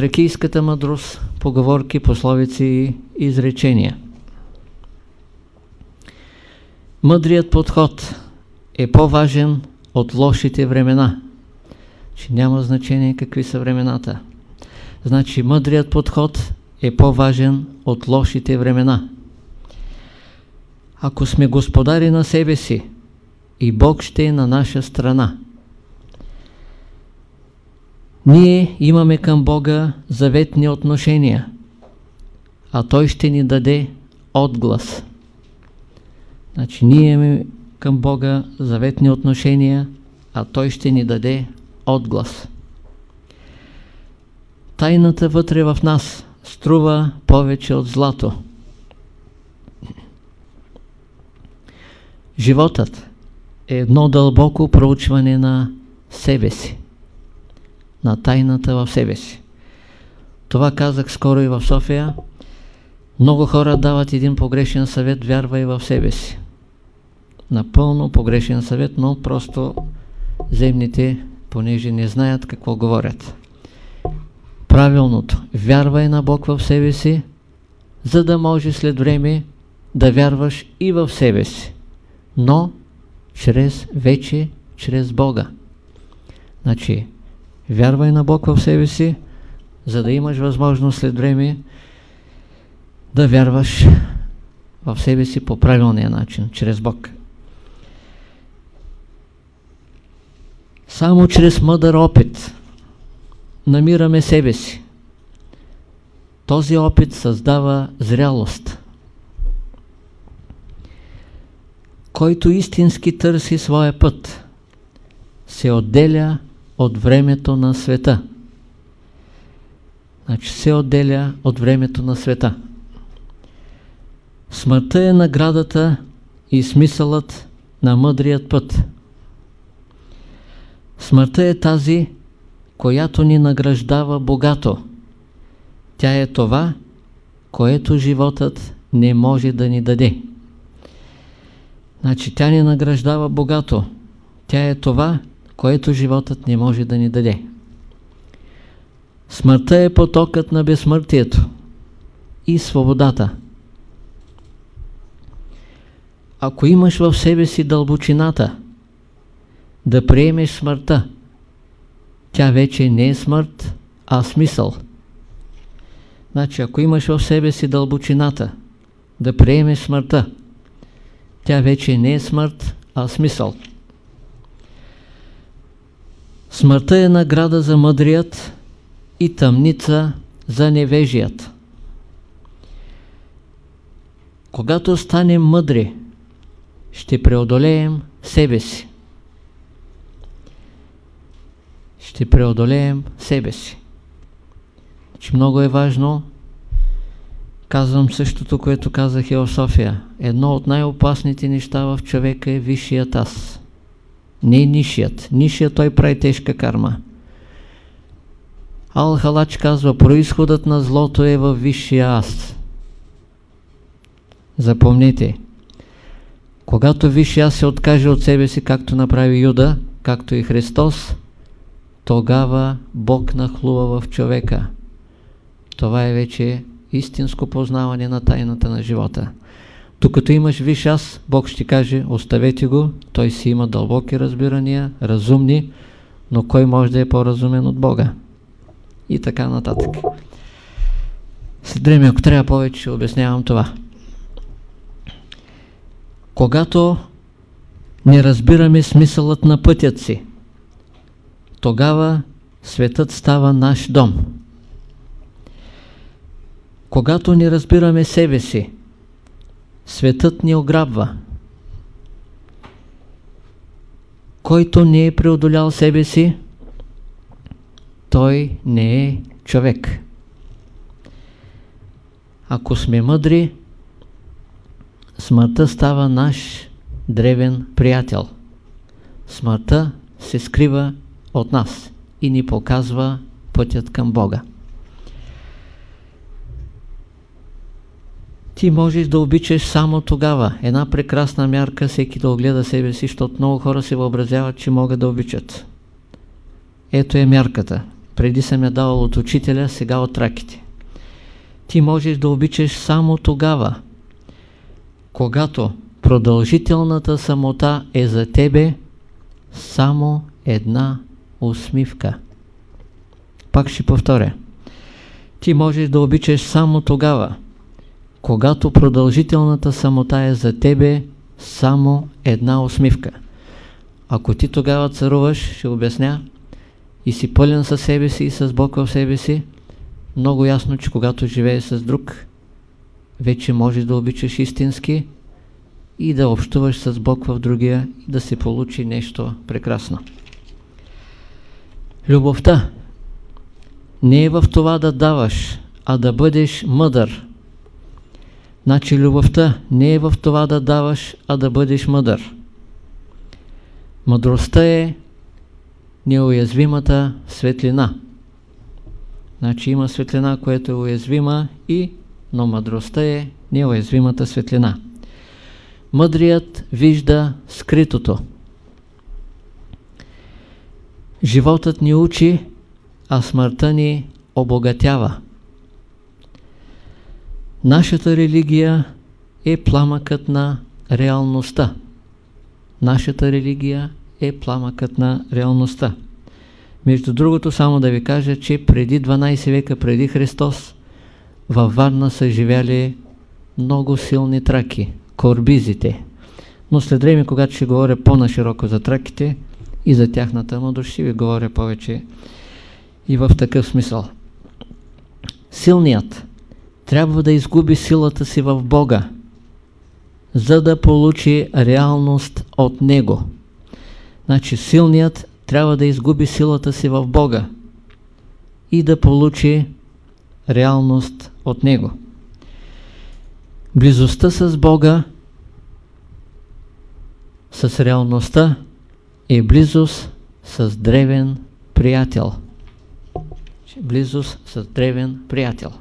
тракийската мъдрост, поговорки, пословици и изречения. Мъдрият подход е по-важен от лошите времена. Че няма значение какви са времената. Значи мъдрият подход е по-важен от лошите времена. Ако сме господари на себе си и Бог ще е на наша страна, ние имаме към Бога заветни отношения, а Той ще ни даде отглас. Значи ние имаме към Бога заветни отношения, а Той ще ни даде отглас. Тайната вътре в нас струва повече от злато. Животът е едно дълбоко проучване на себе си, на тайната в себе си. Това казах скоро и в София. Много хора дават един погрешен съвет, вярвай в себе си. Напълно погрешен съвет, но просто земните, понеже не знаят какво говорят. Правилното. Вярвай на Бог в себе си, за да може след време да вярваш и в себе си. Но чрез вече чрез Бога. Значи, вярвай на Бог в себе си, за да имаш възможност след време да вярваш в себе си по правилния начин, чрез Бог. Само чрез мъдър опит намираме себе си. Този опит създава зрялост. Който истински търси своя път, се отделя от времето на света. Значи се отделя от времето на света. Смъртта е наградата и смисълът на мъдрият път. Смъртта е тази, която ни награждава богато. Тя е това, което животът не може да ни даде. Значи тя ни награждава богато. Тя е това, което животът не може да ни даде. Смъртта е потокът на безсмъртието и свободата. Ако имаш в себе си дълбочината, да приемеш смъртта, тя вече не е смърт, а смисъл. Значи, ако имаш в себе си дълбочината, да приемеш смъртта, тя вече не е смърт, а смисъл. Смъртта е награда за мъдрият и тъмница за невежият. Когато станем мъдри, ще преодолеем себе си. Ще преодолеем себе си. Че много е важно, казвам същото, което казах и в София. Едно от най-опасните неща в човека е висшият аз. Не нишият. Нишият той прави тежка карма. Ал-Халач казва, происходът на злото е във висшия аз. Запомнете, когато висшия аз се откаже от себе си, както направи Юда, както и Христос, тогава Бог нахлува в човека. Това е вече истинско познаване на тайната на живота. Докато имаш виж аз, Бог ще каже, оставете го, той си има дълбоки разбирания, разумни, но кой може да е по-разумен от Бога? И така нататък. След време, ако трябва повече, обяснявам това. Когато не разбираме смисълът на пътят си, тогава светът става наш дом. Когато не разбираме себе си, светът ни ограбва. Който не е преодолял себе си, той не е човек. Ако сме мъдри, смъртта става наш древен приятел. Смъртта се скрива от нас и ни показва пътят към Бога. Ти можеш да обичаш само тогава. Една прекрасна мярка, всеки да огледа себе си, защото много хора се въобразяват, че могат да обичат. Ето е мярката. преди съм я давал от учителя, сега от раките. Ти можеш да обичаш само тогава, когато продължителната самота е за тебе само една усмивка. Пак ще повторя. Ти можеш да обичаш само тогава, когато продължителната самота е за тебе само една усмивка. Ако ти тогава царуваш, ще обясня, и си пълен със себе си и с Бог в себе си, много ясно, че когато живееш с друг, вече можеш да обичаш истински и да общуваш с Бог в другия и да се получи нещо прекрасно. Любовта не е в това да даваш, а да бъдеш мъдър. Значи любовта не е в това да даваш, а да бъдеш мъдър. Мъдростта е неуязвимата светлина. Значи има светлина, която е уязвима и, но мъдростта е неуязвимата светлина. Мъдрият вижда скритото. Животът ни учи, а смъртта ни обогатява. Нашата религия е пламъкът на реалността. Нашата религия е пламъкът на реалността. Между другото, само да ви кажа, че преди 12 века преди Христос във Варна са живяли много силни траки, корбизите. Но след време, когато ще говоря по-нашироко за траките и за тяхната мъдрост, ще ви говоря повече и в такъв смисъл. Силният трябва да изгуби силата си в Бога, за да получи реалност от Него. Значи силният трябва да изгуби силата си в Бога и да получи реалност от Него. Близостта с Бога, с реалността е близост с древен приятел. Близост с древен приятел.